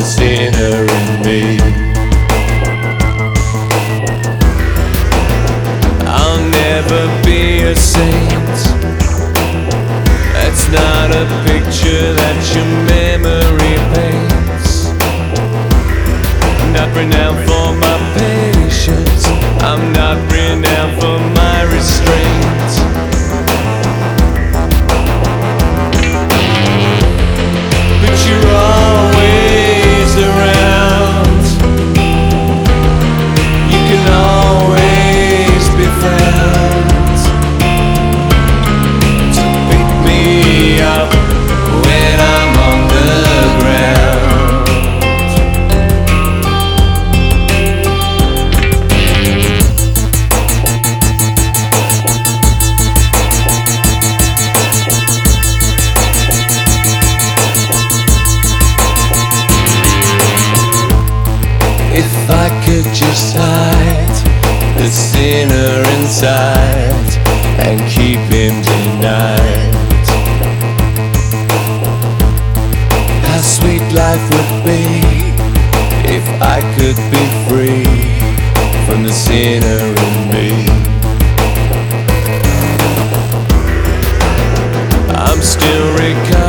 the sinner in me. I'll never be a saint. That's not a picture that your memory paints. Not renowned for my patience. I'm not renowned for my restraint. picture sight The sinner inside And keep him denied. How sweet life would be If I could be free From the sinner in me. I'm still recovering.